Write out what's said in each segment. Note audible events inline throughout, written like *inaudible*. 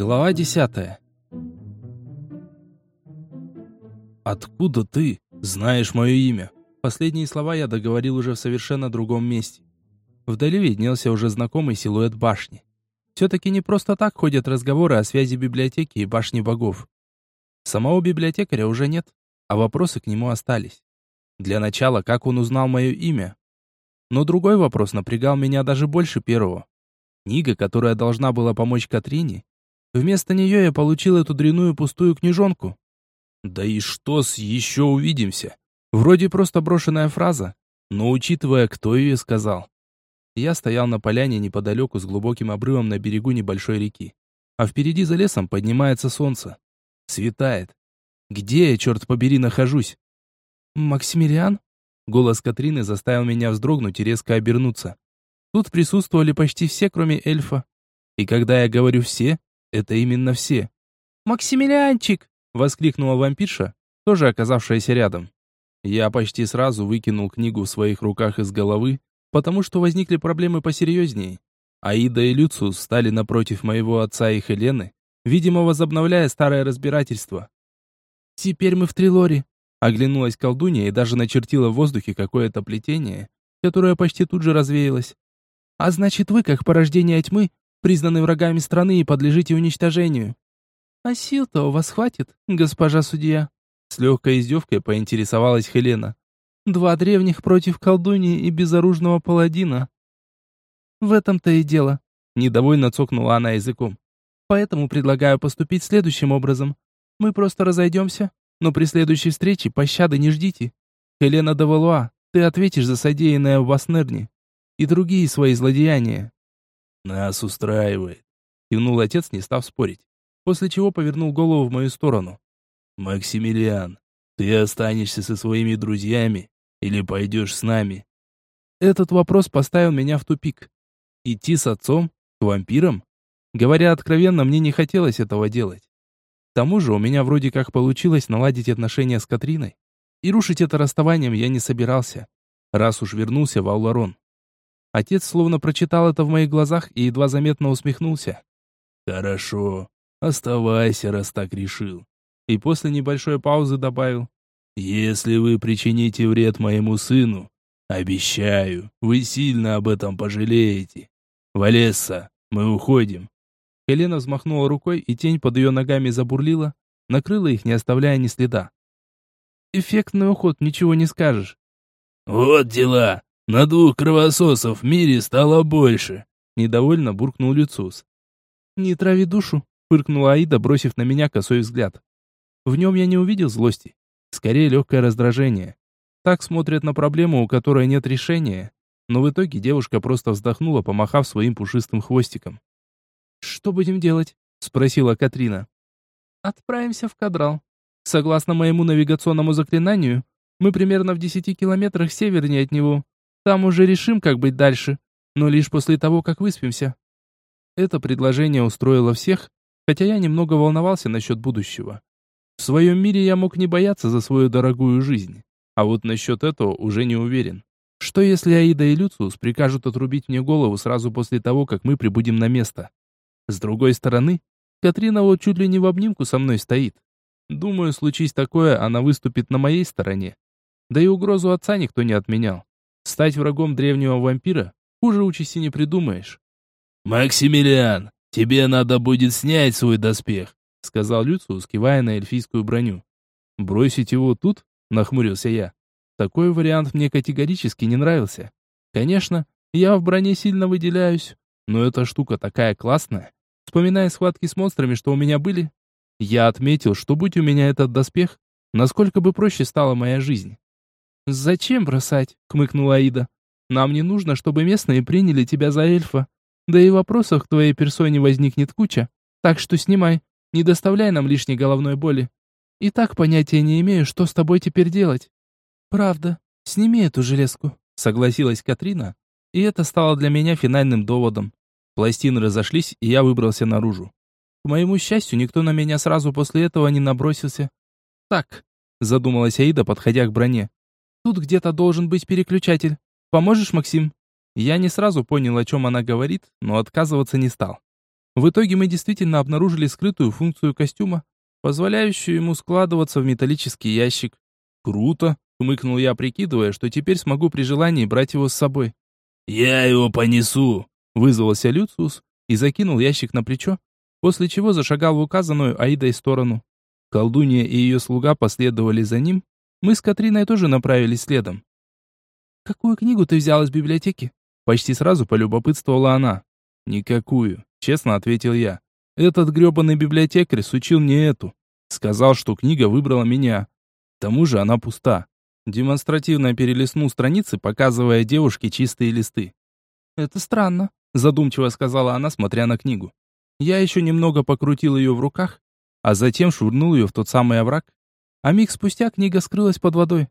Глава десятая. «Откуда ты знаешь мое имя?» Последние слова я договорил уже в совершенно другом месте. Вдали виднелся уже знакомый силуэт башни. Все-таки не просто так ходят разговоры о связи библиотеки и башни богов. Самого библиотекаря уже нет, а вопросы к нему остались. Для начала, как он узнал мое имя? Но другой вопрос напрягал меня даже больше первого. Книга, которая должна была помочь Катрине, вместо нее я получил эту дряную пустую книжонку. Да и что с «еще увидимся»? Вроде просто брошенная фраза, но учитывая, кто ее сказал. Я стоял на поляне неподалеку с глубоким обрывом на берегу небольшой реки. А впереди за лесом поднимается солнце. Светает. Где я, черт побери, нахожусь? «Максимилиан?» Голос Катрины заставил меня вздрогнуть и резко обернуться. Тут присутствовали почти все, кроме эльфа. И когда я говорю «все», это именно все. «Максимилианчик!» — воскликнула вампирша, тоже оказавшаяся рядом. Я почти сразу выкинул книгу в своих руках из головы, потому что возникли проблемы посерьезнее. Аида и Люциус стали напротив моего отца и Хелены, видимо, возобновляя старое разбирательство. «Теперь мы в Трилоре», — оглянулась колдунья и даже начертила в воздухе какое-то плетение, которое почти тут же развеялось. «А значит, вы, как порождение тьмы, признаны врагами страны и подлежите уничтожению». «А сил-то у вас хватит, госпожа судья?» С легкой издевкой поинтересовалась Хелена. «Два древних против колдуньи и безоружного паладина». «В этом-то и дело», — недовольно цокнула она языком. Поэтому предлагаю поступить следующим образом. Мы просто разойдемся, но при следующей встрече пощады не ждите. Helena де Валуа, ты ответишь за содеянное в Васнерне и другие свои злодеяния. Нас устраивает, кивнул отец, не став спорить, после чего повернул голову в мою сторону. Максимилиан, ты останешься со своими друзьями или пойдешь с нами? Этот вопрос поставил меня в тупик. Идти с отцом к вампирам? Говоря откровенно, мне не хотелось этого делать. К тому же у меня вроде как получилось наладить отношения с Катриной. И рушить это расставанием я не собирался, раз уж вернулся в Ауларон. Отец словно прочитал это в моих глазах и едва заметно усмехнулся. «Хорошо, оставайся, раз так решил». И после небольшой паузы добавил. «Если вы причините вред моему сыну, обещаю, вы сильно об этом пожалеете. Валесса, мы уходим. Хелена взмахнула рукой, и тень под ее ногами забурлила, накрыла их, не оставляя ни следа. Эффектный уход, ничего не скажешь. Вот дела. На двух кровососов в мире стало больше. Недовольно буркнул Люциус. Не трави душу, фыркнула Аида, бросив на меня косой взгляд. В нем я не увидел злости, скорее легкое раздражение. Так смотрят на проблему, у которой нет решения. Но в итоге девушка просто вздохнула, помахав своим пушистым хвостиком. «Что будем делать?» — спросила Катрина. «Отправимся в Кадрал. Согласно моему навигационному заклинанию, мы примерно в десяти километрах севернее от него. Там уже решим, как быть дальше, но лишь после того, как выспимся». Это предложение устроило всех, хотя я немного волновался насчет будущего. В своем мире я мог не бояться за свою дорогую жизнь, а вот насчет этого уже не уверен. Что если Аида и Люциус прикажут отрубить мне голову сразу после того, как мы прибудем на место? С другой стороны, Катрина вот чуть ли не в обнимку со мной стоит. Думаю, случись такое, она выступит на моей стороне. Да и угрозу отца никто не отменял. Стать врагом древнего вампира хуже участи не придумаешь. «Максимилиан, тебе надо будет снять свой доспех», сказал Люциус, кивая на эльфийскую броню. «Бросить его тут?» — нахмурился я. Такой вариант мне категорически не нравился. Конечно, я в броне сильно выделяюсь, но эта штука такая классная, Вспоминая схватки с монстрами, что у меня были, я отметил, что будь у меня этот доспех, насколько бы проще стала моя жизнь. «Зачем бросать?» — кмыкнула Аида. «Нам не нужно, чтобы местные приняли тебя за эльфа. Да и вопросов к твоей персоне возникнет куча. Так что снимай, не доставляй нам лишней головной боли. И так понятия не имею, что с тобой теперь делать». «Правда, сними эту железку», — согласилась Катрина, и это стало для меня финальным доводом. Пластины разошлись, и я выбрался наружу. К моему счастью, никто на меня сразу после этого не набросился. «Так», — задумалась Аида, подходя к броне. «Тут где-то должен быть переключатель. Поможешь, Максим?» Я не сразу понял, о чем она говорит, но отказываться не стал. В итоге мы действительно обнаружили скрытую функцию костюма, позволяющую ему складываться в металлический ящик. «Круто!» — хмыкнул я, прикидывая, что теперь смогу при желании брать его с собой. «Я его понесу!» — вызвался Люциус и закинул ящик на плечо, после чего зашагал в указанную Аидой сторону. Колдунья и ее слуга последовали за ним, мы с Катриной тоже направились следом. «Какую книгу ты взял из библиотеки?» Почти сразу полюбопытствовала она. «Никакую», — честно ответил я. «Этот грёбаный библиотекарь сучил мне эту. Сказал, что книга выбрала меня. К тому же она пуста». Демонстративно перелистнул страницы, показывая девушке чистые листы. «Это странно», — задумчиво сказала она, смотря на книгу. Я еще немного покрутил ее в руках, а затем швырнул ее в тот самый овраг. А миг спустя книга скрылась под водой.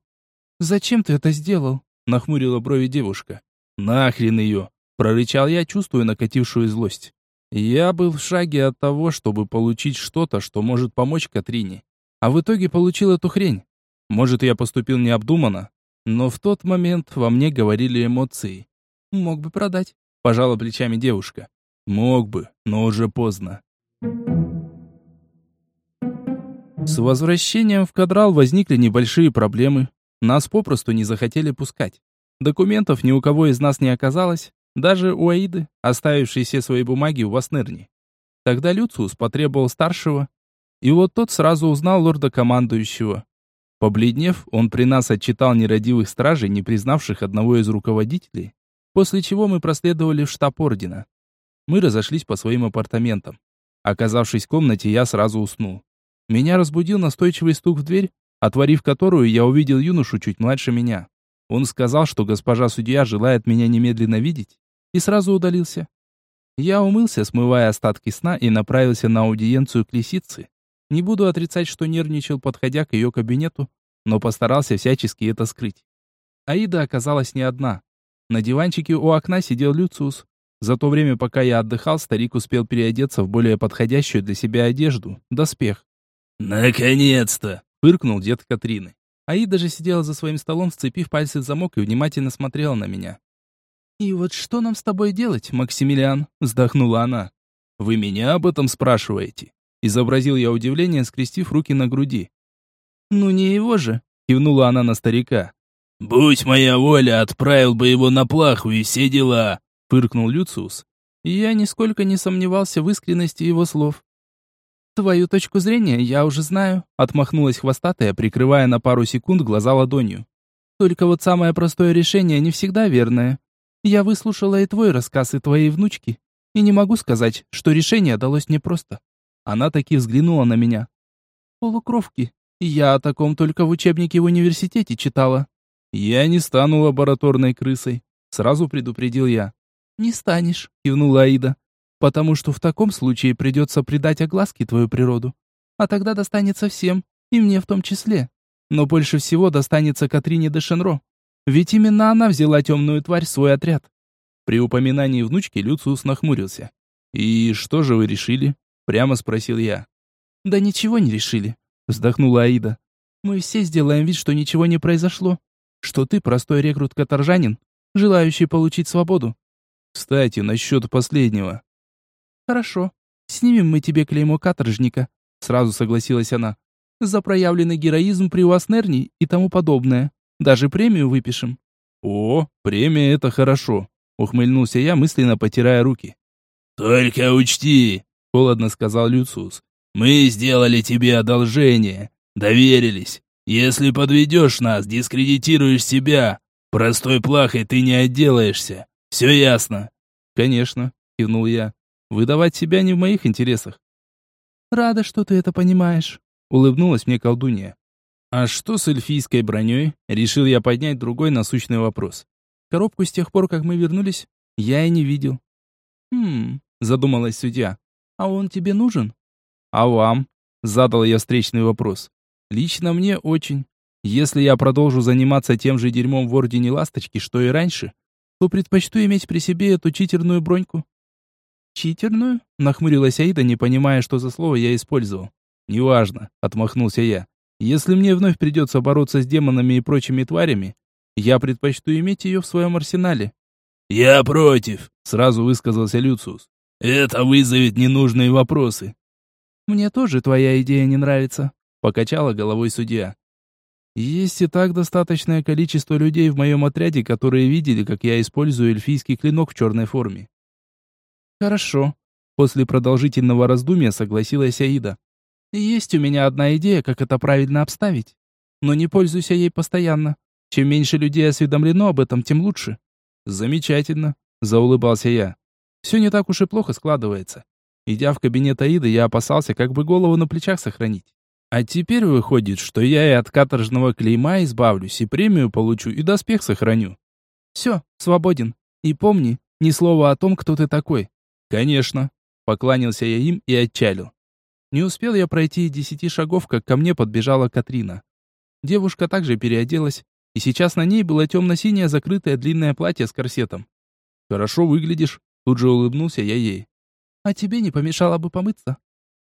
«Зачем ты это сделал?» — нахмурила брови девушка. «Нахрен ее!» — прорычал я, чувствуя накатившую злость. Я был в шаге от того, чтобы получить что-то, что может помочь Катрине. А в итоге получил эту хрень. Может, я поступил необдуманно, но в тот момент во мне говорили эмоции. «Мог бы продать», — пожала плечами девушка. «Мог бы, но уже поздно». С возвращением в Кадрал возникли небольшие проблемы. Нас попросту не захотели пускать. Документов ни у кого из нас не оказалось, даже у Аиды, оставившей все свои бумаги у Васнерни. Тогда Люциус потребовал старшего, и вот тот сразу узнал лорда-командующего. Побледнев, он при нас отчитал нерадивых стражей, не признавших одного из руководителей, после чего мы проследовали в штаб ордена. Мы разошлись по своим апартаментам. Оказавшись в комнате, я сразу уснул. Меня разбудил настойчивый стук в дверь, отворив которую, я увидел юношу чуть младше меня. Он сказал, что госпожа судья желает меня немедленно видеть, и сразу удалился. Я умылся, смывая остатки сна, и направился на аудиенцию к лисице. Не буду отрицать, что нервничал, подходя к ее кабинету, но постарался всячески это скрыть. Аида оказалась не одна. На диванчике у окна сидел Люциус. За то время, пока я отдыхал, старик успел переодеться в более подходящую для себя одежду, доспех. «Наконец-то!» — фыркнул дед Катрины. Аида же сидела за своим столом, сцепив пальцы в замок и внимательно смотрела на меня. «И вот что нам с тобой делать, Максимилиан?» — вздохнула она. «Вы меня об этом спрашиваете?» Изобразил я удивление, скрестив руки на груди. «Ну не его же!» — кивнула она на старика. «Будь моя воля, отправил бы его на плаху и все дела!» — фыркнул Люциус. И я нисколько не сомневался в искренности его слов. «Твою точку зрения я уже знаю», — отмахнулась хвостатая, прикрывая на пару секунд глаза ладонью. «Только вот самое простое решение не всегда верное. Я выслушала и твой рассказ, и твоей внучки, и не могу сказать, что решение далось мне просто». Она таки взглянула на меня. «Полукровки. Я о таком только в учебнике в университете читала». «Я не стану лабораторной крысой», — сразу предупредил я. «Не станешь», — кивнула Аида потому что в таком случае придется придать огласке твою природу. А тогда достанется всем, и мне в том числе. Но больше всего достанется Катрине де Шенро, ведь именно она взяла темную тварь в свой отряд. При упоминании внучки Люциус нахмурился. «И что же вы решили?» — прямо спросил я. «Да ничего не решили», — вздохнула Аида. «Мы все сделаем вид, что ничего не произошло, что ты простой рекрут-каторжанин, желающий получить свободу». «Кстати, насчет последнего. «Хорошо. Снимем мы тебе клеймо каторжника», — сразу согласилась она. «За проявленный героизм при Уаснерне и тому подобное. Даже премию выпишем». «О, премия — это хорошо», — ухмыльнулся я, мысленно потирая руки. «Только учти», — холодно сказал Люциус. «Мы сделали тебе одолжение, доверились. Если подведешь нас, дискредитируешь себя. Простой плахой ты не отделаешься. Все ясно?» «Конечно», — кивнул я. Выдавать себя не в моих интересах. Рада, что ты это понимаешь, улыбнулась мне колдунья. А что с эльфийской броней? Решил я поднять другой насущный вопрос. Коробку с тех пор, как мы вернулись, я и не видел. Хм, задумалась судья. А он тебе нужен? А вам? Задал я встречный вопрос. Лично мне очень. Если я продолжу заниматься тем же дерьмом в Ордене Ласточки, что и раньше, то предпочту иметь при себе эту читерную броньку. «Читерную?» — нахмурилась Аида, не понимая, что за слово я использовал. «Неважно», — отмахнулся я. «Если мне вновь придется бороться с демонами и прочими тварями, я предпочту иметь ее в своем арсенале». «Я против», — сразу высказался Люциус. «Это вызовет ненужные вопросы». «Мне тоже твоя идея не нравится», — покачала головой судья. «Есть и так достаточное количество людей в моем отряде, которые видели, как я использую эльфийский клинок в черной форме». «Хорошо», — после продолжительного раздумья согласилась Аида. «Есть у меня одна идея, как это правильно обставить. Но не пользуйся ей постоянно. Чем меньше людей осведомлено об этом, тем лучше». «Замечательно», — заулыбался я. «Все не так уж и плохо складывается. Идя в кабинет Аиды, я опасался, как бы голову на плечах сохранить. А теперь выходит, что я и от каторжного клейма избавлюсь, и премию получу, и доспех сохраню. Все, свободен. И помни, ни слова о том, кто ты такой. Конечно. Покланялся я им и отчалил. Не успел я пройти и десяти шагов, как ко мне подбежала Катрина. Девушка также переоделась, и сейчас на ней было темно-синее закрытое длинное платье с корсетом. «Хорошо выглядишь», — тут же улыбнулся я ей. «А тебе не помешало бы помыться?»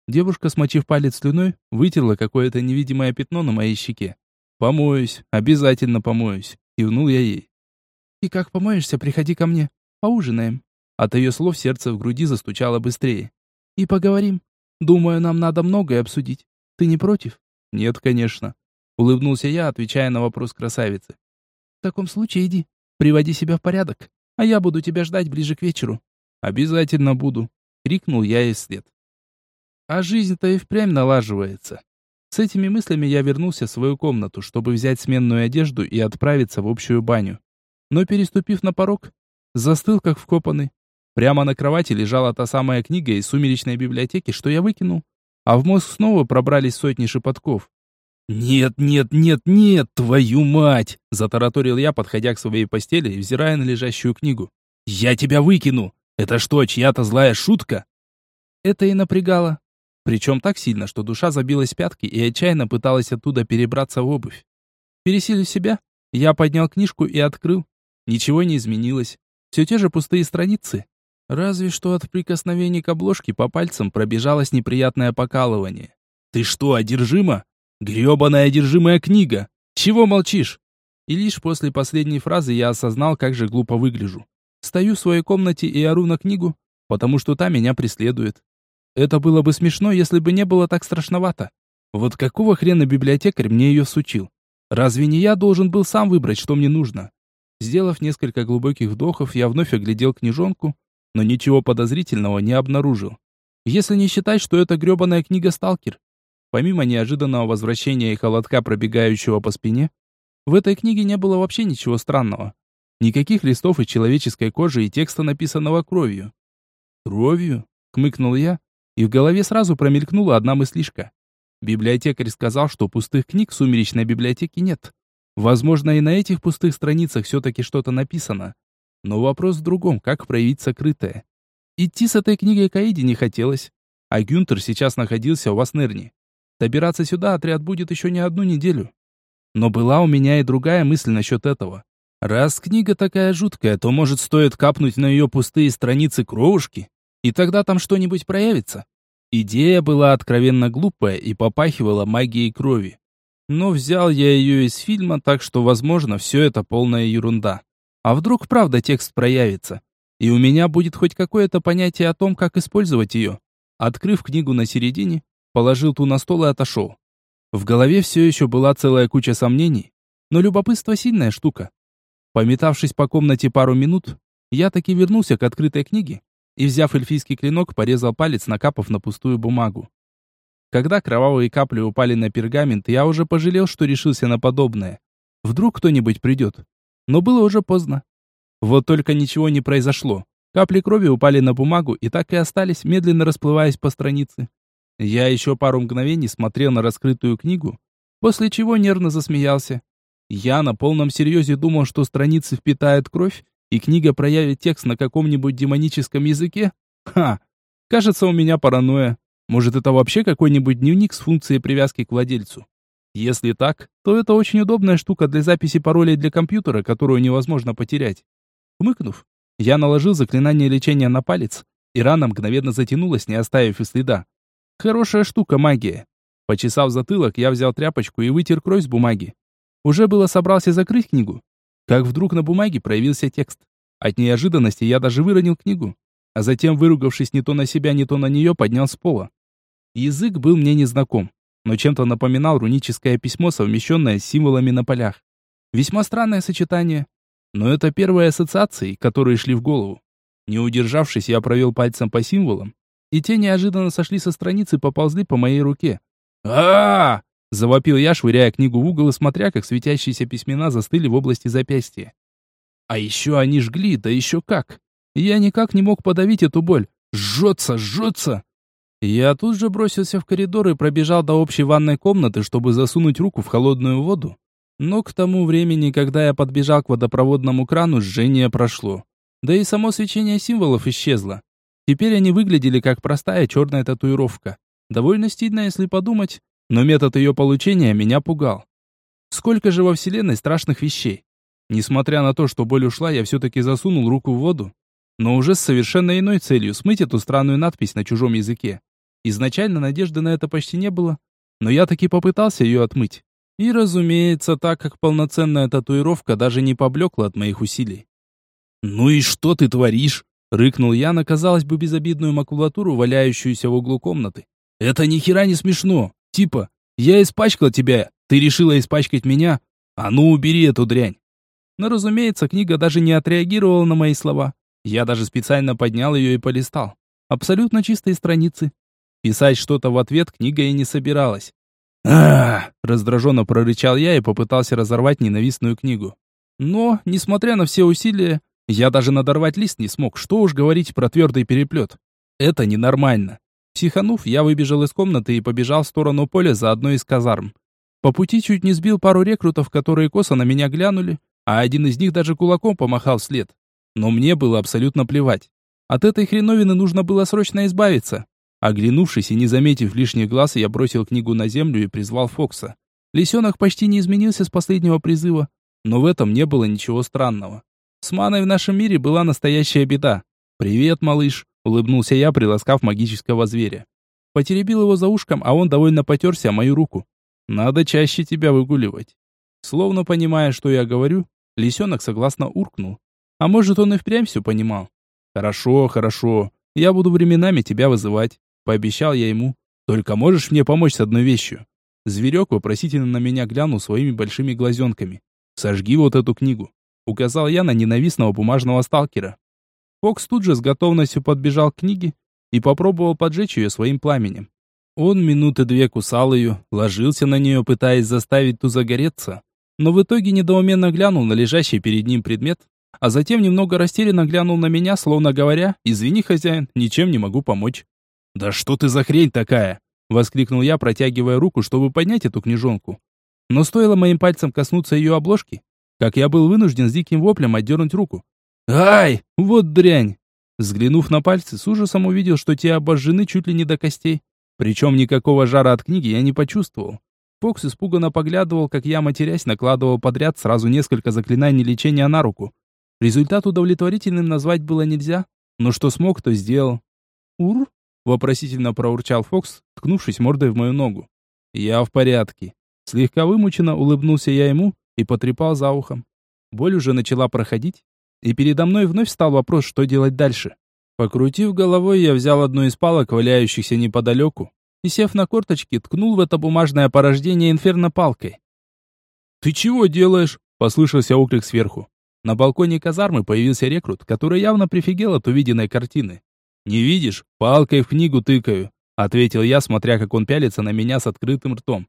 Девушка, смочив палец слюной, вытерла какое-то невидимое пятно на моей щеке. «Помоюсь, обязательно помоюсь», — кивнул я ей. «И как помоешься, приходи ко мне, поужинаем». От ее слов сердце в груди застучало быстрее. «И поговорим. Думаю, нам надо многое обсудить. Ты не против?» «Нет, конечно», — улыбнулся я, отвечая на вопрос красавицы. «В таком случае иди, приводи себя в порядок, а я буду тебя ждать ближе к вечеру». «Обязательно буду», — крикнул я ей вслед. А жизнь-то и впрямь налаживается. С этими мыслями я вернулся в свою комнату, чтобы взять сменную одежду и отправиться в общую баню. Но переступив на порог, застыл как вкопанный. Прямо на кровати лежала та самая книга из сумеречной библиотеки, что я выкинул, а в мозг снова пробрались сотни шепотков. «Нет, нет, нет, нет, твою мать!» – затараторил я, подходя к своей постели и взирая на лежащую книгу. «Я тебя выкину! Это что, чья-то злая шутка?» Это и напрягало. Причем так сильно, что душа забилась пятки и отчаянно пыталась оттуда перебраться в обувь. Пересилив себя, я поднял книжку и открыл. Ничего не изменилось. Все те же пустые страницы. Разве что от прикосновений к обложке по пальцам пробежалось неприятное покалывание. «Ты что, одержима? Гребаная одержимая книга! Чего молчишь?» И лишь после последней фразы я осознал, как же глупо выгляжу. Стою в своей комнате и ору на книгу, потому что та меня преследует. Это было бы смешно, если бы не было так страшновато. Вот какого хрена библиотекарь мне ее сучил? Разве не я должен был сам выбрать, что мне нужно? Сделав несколько глубоких вдохов, я вновь оглядел книжонку, но ничего подозрительного не обнаружил. Если не считать, что это гребаная книга «Сталкер». Помимо неожиданного возвращения и холодка, пробегающего по спине, в этой книге не было вообще ничего странного. Никаких листов из человеческой кожи и текста, написанного кровью. «Кровью?» — хмыкнул я, и в голове сразу промелькнула одна мыслишка. Библиотекарь сказал, что пустых книг в сумеречной библиотеке нет. Возможно, и на этих пустых страницах все-таки что-то написано. Но вопрос в другом, как проявить сокрытое. Идти с этой книгой к Аиде не хотелось. А Гюнтер сейчас находился в Аснерне. Добираться сюда отряд будет еще не одну неделю. Но была у меня и другая мысль насчет этого. Раз книга такая жуткая, то, может, стоит капнуть на ее пустые страницы кровушки? И тогда там что-нибудь проявится. Идея была откровенно глупая и попахивала магией крови. Но взял я ее из фильма, так что, возможно, все это полная ерунда. А вдруг правда текст проявится? И у меня будет хоть какое-то понятие о том, как использовать ее. Открыв книгу на середине, положил ту на стол и отошел. В голове все еще была целая куча сомнений, но любопытство сильная штука. Пометавшись по комнате пару минут, я таки вернулся к открытой книге и, взяв эльфийский клинок, порезал палец, накапав на пустую бумагу. Когда кровавые капли упали на пергамент, я уже пожалел, что решился на подобное. Вдруг кто-нибудь придет. Но было уже поздно. Вот только ничего не произошло. Капли крови упали на бумагу и так и остались, медленно расплываясь по странице. Я еще пару мгновений смотрел на раскрытую книгу, после чего нервно засмеялся. Я на полном серьезе думал, что страницы впитает кровь, и книга проявит текст на каком-нибудь демоническом языке? Ха! Кажется, у меня паранойя. Может, это вообще какой-нибудь дневник с функцией привязки к владельцу? Если так, то это очень удобная штука для записи паролей для компьютера, которую невозможно потерять. Хмыкнув, я наложил заклинание лечения на палец, и рана мгновенно затянулась, не оставив и следа. Хорошая штука магия. Почесав затылок, я взял тряпочку и вытер кровь с бумаги. Уже было собрался закрыть книгу, как вдруг на бумаге проявился текст. От неожиданности я даже выронил книгу, а затем, выругавшись не то на себя, не то на нее, поднял с пола. Язык был мне незнаком, но чем-то напоминал руническое письмо, совмещенное с символами на полях. Весьма странное сочетание, но это первые ассоциации, которые шли в голову. Не удержавшись, я провел пальцем по символам, и те неожиданно сошли со страницы и поползли по моей руке. а, -а, Завопил я, швыряя книгу в угол и смотря, как светящиеся письмена застыли в области запястья. А еще они жгли, да еще как. Я никак не мог подавить эту боль. Жжется, жжется. Я тут же бросился в коридор и пробежал до общей ванной комнаты, чтобы засунуть руку в холодную воду. Но к тому времени, когда я подбежал к водопроводному крану, жжение прошло. Да и само свечение символов исчезло. Теперь они выглядели как простая черная татуировка. Довольно стильно, если подумать, но метод ее получения меня пугал. Сколько же во Вселенной страшных вещей. Несмотря на то, что боль ушла, я все-таки засунул руку в воду, но уже с совершенно иной целью смыть эту странную надпись на чужом языке. Изначально надежды на это почти не было, но я таки попытался ее отмыть. И, разумеется, так как полноценная татуировка даже не поблекла от моих усилий. «Ну и что ты творишь?» — рыкнул я на, казалось бы, безобидную макулатуру, валяющуюся в углу комнаты. «Это ни хера не смешно. Типа, я испачкал тебя, ты решила испачкать меня? А ну убери эту дрянь. Но, разумеется, книга даже не отреагировала на мои слова. Я даже специально поднял ее и полистал. Абсолютно чистые страницы. Писать что-то в ответ книга и не собиралась. а раздраженно прорычал я и попытался разорвать ненавистную книгу. Но, несмотря на все усилия, я даже надорвать лист не смог, что уж говорить про твердый переплет. Это ненормально. Психанув, я выбежал из комнаты и побежал в сторону поля за одной из казарм. По пути чуть не сбил пару рекрутов, которые косо на меня глянули, а один из них даже кулаком помахал вслед. Но мне было абсолютно плевать. От этой хреновины нужно было срочно избавиться. Оглянувшись и не заметив лишних глаз, я бросил книгу на землю и призвал Фокса. Лисенок почти не изменился с последнего призыва, но в этом не было ничего странного. С маной в нашем мире была настоящая беда. «Привет, малыш!» Улыбнулся я, приласкав магического зверя. Потеребил его за ушком, а он довольно потерся о мою руку. Надо чаще тебя выгуливать. Словно понимая, что я говорю, лисенок согласно уркнул. А может, он и впрямь все понимал. Хорошо, хорошо. Я буду временами тебя вызывать. Пообещал я ему. Только можешь мне помочь с одной вещью? Зверек вопросительно на меня глянул своими большими глазенками. «Сожги вот эту книгу», — указал я на ненавистного бумажного сталкера. Фокс тут же с готовностью подбежал к книге и попробовал поджечь ее своим пламенем. Он минуты две кусал ее, ложился на нее, пытаясь заставить ту загореться, но в итоге недоуменно глянул на лежащий перед ним предмет, а затем немного растерянно глянул на меня, словно говоря, «Извини, хозяин, ничем не могу помочь». «Да что ты за хрень такая?» — воскликнул я, протягивая руку, чтобы поднять эту книжонку. Но стоило моим пальцем коснуться ее обложки, как я был вынужден с диким воплем отдернуть руку. Ай, вот дрянь! Взглянув на пальцы, с ужасом увидел, что те обожжены чуть ли не до костей. Причем никакого жара от книги я не почувствовал. Фокс испуганно поглядывал, как я, матерясь, накладывал подряд сразу несколько заклинаний лечения на руку. Результат удовлетворительным назвать было нельзя, но что смог, то сделал. «Ур?» — вопросительно проурчал Фокс, ткнувшись мордой в мою ногу. «Я в порядке». Слегка вымученно улыбнулся я ему и потрепал за ухом. Боль уже начала проходить, и передо мной вновь стал вопрос, что делать дальше. Покрутив головой, я взял одну из палок, валяющихся неподалеку, и, сев на корточки, ткнул в это бумажное порождение инферно палкой. «Ты чего делаешь?» — послышался оклик сверху. На балконе казармы появился рекрут, который явно прифигел от увиденной картины. «Не видишь? Палкой в книгу тыкаю», — ответил я, смотря как он пялится на меня с открытым ртом.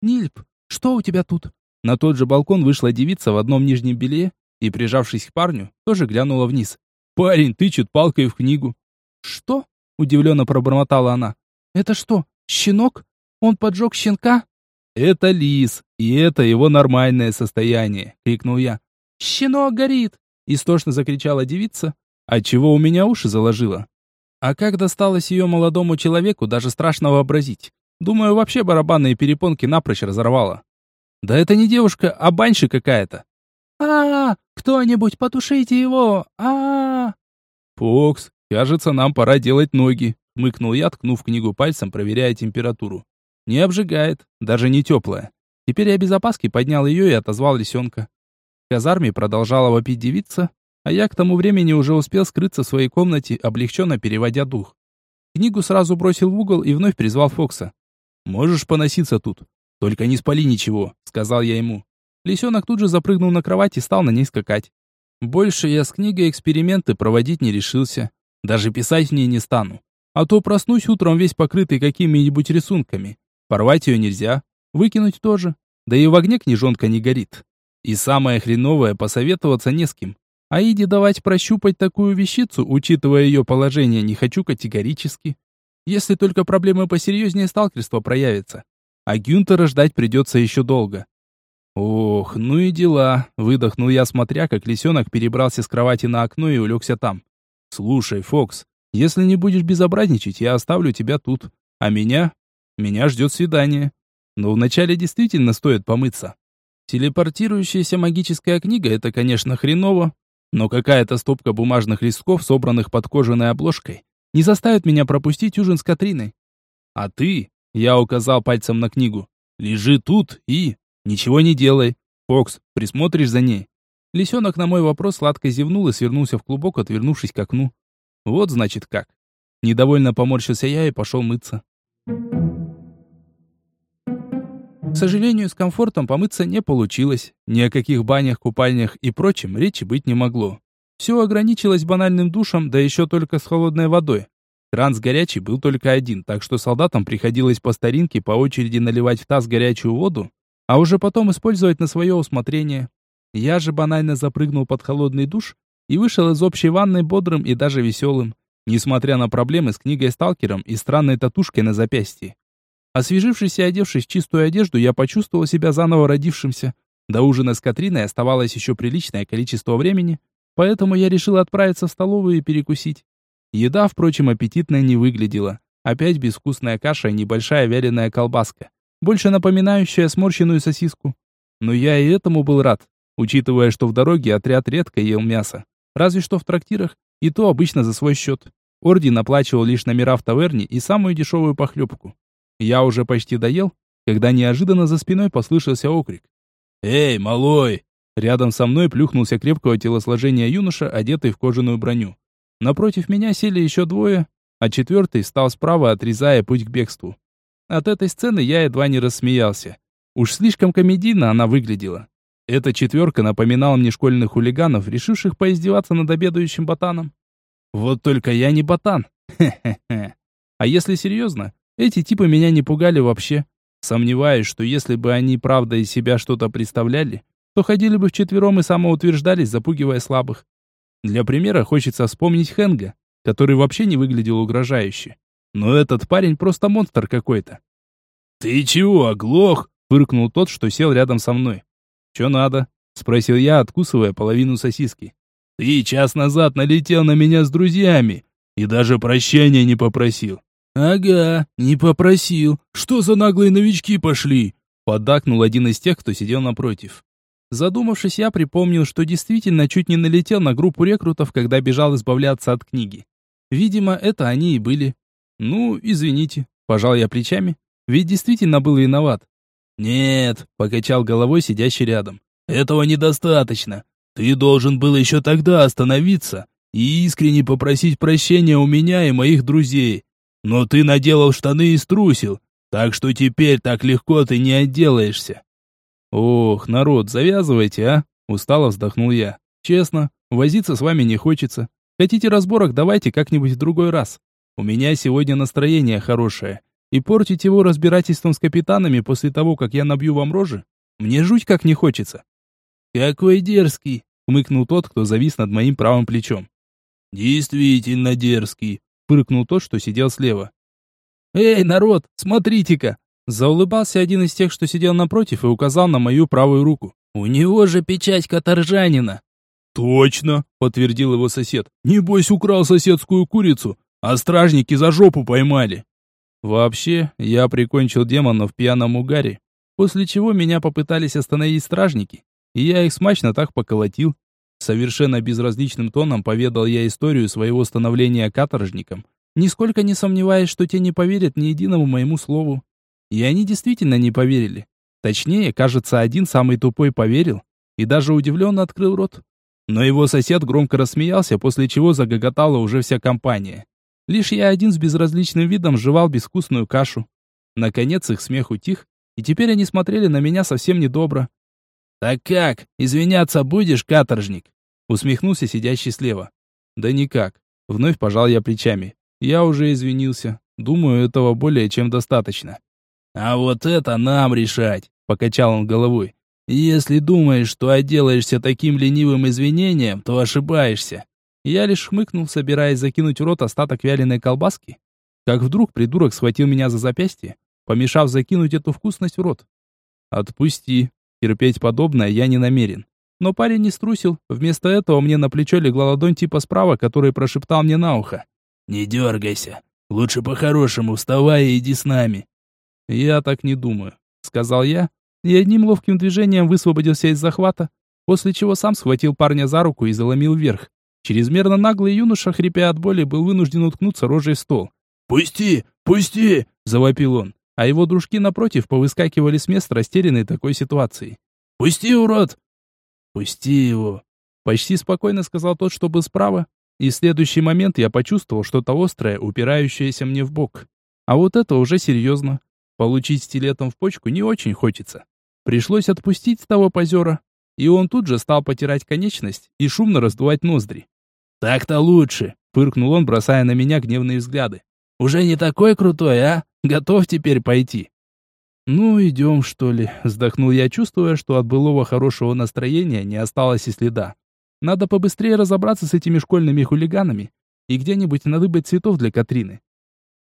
«Нильп, что у тебя тут?» На тот же балкон вышла девица в одном нижнем белье и, прижавшись к парню, тоже глянула вниз. «Парень тычет палкой в книгу». «Что?» — удивленно пробормотала она. «Это что, щенок? Он поджег щенка?» «Это лис, и это его нормальное состояние», — крикнул я. «Щенок горит!» — истошно закричала девица, отчего у меня уши заложило. А как досталось ее молодому человеку, даже страшно вообразить. Думаю, вообще барабанные перепонки напрочь разорвало. Да это не девушка, а баньша какая-то а, Кто-нибудь потушите его! а «Фокс, кажется, нам пора делать ноги», — мыкнул я, ткнув книгу пальцем, проверяя температуру. «Не обжигает, даже не теплая». Теперь я без опаски поднял ее и отозвал лисенка. В казарме продолжала вопить девица, а я к тому времени уже успел скрыться в своей комнате, облегченно переводя дух. Книгу сразу бросил в угол и вновь призвал Фокса. «Можешь поноситься тут, только не спали ничего», — сказал я ему. Лисенок тут же запрыгнул на кровать и стал на ней скакать. Больше я с книгой эксперименты проводить не решился. Даже писать в ней не стану. А то проснусь утром весь покрытый какими-нибудь рисунками. Порвать ее нельзя, выкинуть тоже. Да и в огне книжонка не горит. И самое хреновое, посоветоваться не с кем. А Иде давать прощупать такую вещицу, учитывая ее положение, не хочу категорически. Если только проблемы посерьезнее сталкерства проявятся. А Гюнтера ждать придется еще долго. Ох, ну и дела, выдохнул я, смотря, как лисенок перебрался с кровати на окно и улегся там. Слушай, Фокс, если не будешь безобразничать, я оставлю тебя тут. А меня? Меня ждет свидание. Но вначале действительно стоит помыться. Телепортирующаяся магическая книга — это, конечно, хреново, но какая-то стопка бумажных листков, собранных под кожаной обложкой, не заставит меня пропустить ужин с Катриной. А ты, я указал пальцем на книгу, лежи тут и... Ничего не делай. Фокс, присмотришь за ней. Лисенок на мой вопрос сладко зевнул и свернулся в клубок, отвернувшись к окну. Вот значит как. Недовольно поморщился я и пошел мыться. К сожалению, с комфортом помыться не получилось. Ни о каких банях, купальнях и прочем речи быть не могло. Все ограничилось банальным душем, да еще только с холодной водой. Кран с горячей был только один, так что солдатам приходилось по старинке по очереди наливать в таз горячую воду, а уже потом использовать на свое усмотрение. Я же банально запрыгнул под холодный душ и вышел из общей ванной бодрым и даже веселым, несмотря на проблемы с книгой-сталкером и странной татушкой на запястье. Освежившись и одевшись в чистую одежду, я почувствовал себя заново родившимся. До ужина с Катриной оставалось еще приличное количество времени, поэтому я решил отправиться в столовую и перекусить. Еда, впрочем, аппетитной не выглядела. Опять безвкусная каша и небольшая вяленая колбаска, больше напоминающая сморщенную сосиску. Но я и этому был рад, учитывая, что в дороге отряд редко ел мясо. Разве что в трактирах, и то обычно за свой счет. Орден оплачивал лишь номера в таверне и самую дешевую похлебку. Я уже почти доел, когда неожиданно за спиной послышался окрик. «Эй, малой!» Рядом со мной плюхнулся крепкого телосложения юноша, одетый в кожаную броню. Напротив меня сели еще двое, а четвертый стал справа, отрезая путь к бегству. От этой сцены я едва не рассмеялся. Уж слишком комедийно она выглядела. Эта четверка напоминала мне школьных хулиганов, решивших поиздеваться над обедающим ботаном. Вот только я не ботан. *laughs* Хе-хе-хе. А если серьезно, эти типы меня не пугали вообще. Сомневаюсь, что если бы они правда из себя что-то представляли, то ходили бы вчетвером и самоутверждались, запугивая слабых. Для примера хочется вспомнить Хенга, который вообще не выглядел угрожающе. Но этот парень просто монстр какой-то. «Ты чего, оглох?» — фыркнул тот, что сел рядом со мной. «Че надо?» — спросил я, откусывая половину сосиски. «Ты час назад налетел на меня с друзьями и даже прощения не попросил. «Ага, не попросил. Что за наглые новички пошли?» Поддакнул один из тех, кто сидел напротив. Задумавшись, я припомнил, что действительно чуть не налетел на группу рекрутов, когда бежал избавляться от книги. Видимо, это они и были. Ну, извините, пожал я плечами, ведь действительно был виноват. Нет, покачал головой сидящий рядом. Этого недостаточно. Ты должен был еще тогда остановиться и искренне попросить прощения у меня и моих друзей. Но ты наделал штаны и струсил, так что теперь так легко ты не отделаешься. Ох, народ, завязывайте, а? Устало вздохнул я. Честно, возиться с вами не хочется. Хотите разборок, давайте как-нибудь в другой раз. У меня сегодня настроение хорошее, и портить его разбирательством с капитанами после того, как я набью вам рожи, мне жуть как не хочется. Какой дерзкий, хмыкнул тот, кто завис над моим правым плечом. Действительно дерзкий, фыркнул тот, что сидел слева. «Эй, народ, смотрите-ка!» Заулыбался один из тех, что сидел напротив, и указал на мою правую руку. «У него же печать каторжанина!» «Точно!» — подтвердил его сосед. «Небось, украл соседскую курицу, а стражники за жопу поймали!» Вообще, я прикончил демона в пьяном угаре, после чего меня попытались остановить стражники, и я их смачно так поколотил, Совершенно безразличным тоном поведал я историю своего становления каторжником, нисколько не сомневаясь, что те не поверят ни единому моему слову. И они действительно не поверили. Точнее, кажется, один самый тупой поверил и даже удивленно открыл рот. Но его сосед громко рассмеялся, после чего загоготала уже вся компания. Лишь я один с безразличным видом жевал безвкусную кашу. Наконец их смех утих, и теперь они смотрели на меня совсем недобро. «Так как, извиняться будешь, каторжник?» Усмехнулся сидящий слева. «Да никак». Вновь пожал я плечами. «Я уже извинился. Думаю, этого более чем достаточно». «А вот это нам решать!» Покачал он головой. «Если думаешь, что отделаешься таким ленивым извинением, то ошибаешься». Я лишь хмыкнул, собираясь закинуть в рот остаток вяленой колбаски. Как вдруг придурок схватил меня за запястье, помешав закинуть эту вкусность в рот. «Отпусти», Терпеть подобное я не намерен. Но парень не струсил. Вместо этого мне на плечо легла ладонь типа справа, который прошептал мне на ухо. «Не дергайся. Лучше по-хорошему вставай и иди с нами». «Я так не думаю», — сказал я, и одним ловким движением высвободился из захвата, после чего сам схватил парня за руку и заломил вверх. Чрезмерно наглый юноша, хрипя от боли, был вынужден уткнуться рожей в стол. «Пусти! Пусти!» — завопил он а его дружки напротив повыскакивали с мест, растерянной такой ситуацией. «Пусти, урод!» «Пусти его!» Почти спокойно сказал тот, что был справа, и в следующий момент я почувствовал что-то острое, упирающееся мне в бок. А вот это уже серьезно. Получить стилетом в почку не очень хочется. Пришлось отпустить того позера, и он тут же стал потирать конечность и шумно раздувать ноздри. «Так-то лучше!» — фыркнул он, бросая на меня гневные взгляды. «Уже не такой крутой, а?» Готов теперь пойти?» «Ну, идем, что ли», — вздохнул я, чувствуя, что от былого хорошего настроения не осталось и следа. «Надо побыстрее разобраться с этими школьными хулиганами и где-нибудь надыбать цветов для Катрины».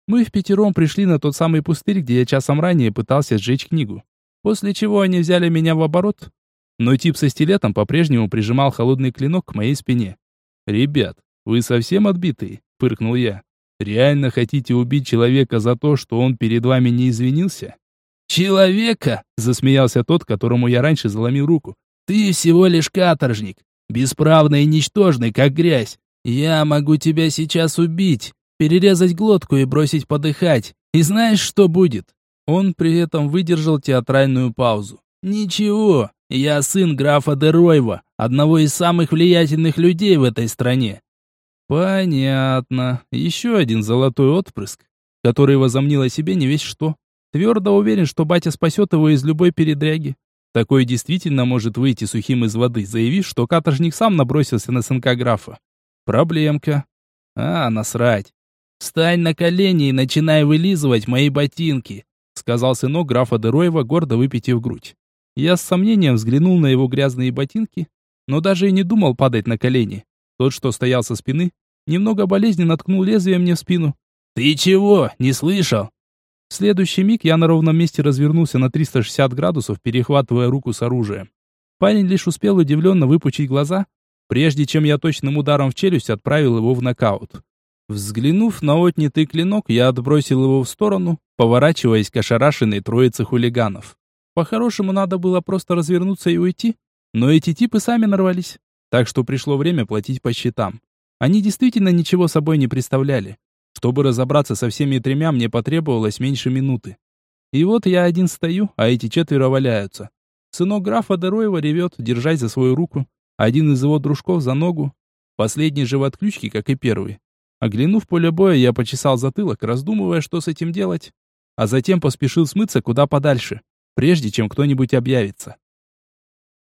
Мы в пятером пришли на тот самый пустырь, где я часом ранее пытался сжечь книгу. После чего они взяли меня в оборот, но тип со стилетом по-прежнему прижимал холодный клинок к моей спине. «Ребят, вы совсем отбитые?» — фыркнул я. Реально хотите убить человека за то, что он перед вами не извинился? Человека, засмеялся тот, которому я раньше заломил руку. Ты всего лишь каторжник, бесправный и ничтожный, как грязь. Я могу тебя сейчас убить, перерезать глотку и бросить подыхать. И знаешь, что будет? Он при этом выдержал театральную паузу. Ничего, я сын графа Деройва, одного из самых влиятельных людей в этой стране. Понятно. Еще один золотой отпрыск, который возомнил о себе не весь что. Твердо уверен, что батя спасет его из любой передряги. Такой действительно может выйти сухим из воды, заявив, что каторжник сам набросился на сынка графа. Проблемка. А, насрать. «Встань на колени и начинай вылизывать мои ботинки», сказал сынок графа Дероева, гордо выпитив грудь. Я с сомнением взглянул на его грязные ботинки, но даже и не думал падать на колени. Тот, что стоял со спины, немного болезненно ткнул лезвием мне в спину. «Ты чего? Не слышал?» В следующий миг я на ровном месте развернулся на 360 градусов, перехватывая руку с оружием. Парень лишь успел удивленно выпучить глаза, прежде чем я точным ударом в челюсть отправил его в нокаут. Взглянув на отнятый клинок, я отбросил его в сторону, поворачиваясь к ошарашенной троице хулиганов. По-хорошему надо было просто развернуться и уйти, но эти типы сами нарвались. Так что пришло время платить по счетам. Они действительно ничего собой не представляли. Чтобы разобраться со всеми тремя, мне потребовалось меньше минуты. И вот я один стою, а эти четверо валяются. Сынок графа Дероева ревет, держась за свою руку. Один из его дружков за ногу. Последний же в отключке, как и первый. Оглянув поле боя, я почесал затылок, раздумывая, что с этим делать. А затем поспешил смыться куда подальше, прежде чем кто-нибудь объявится.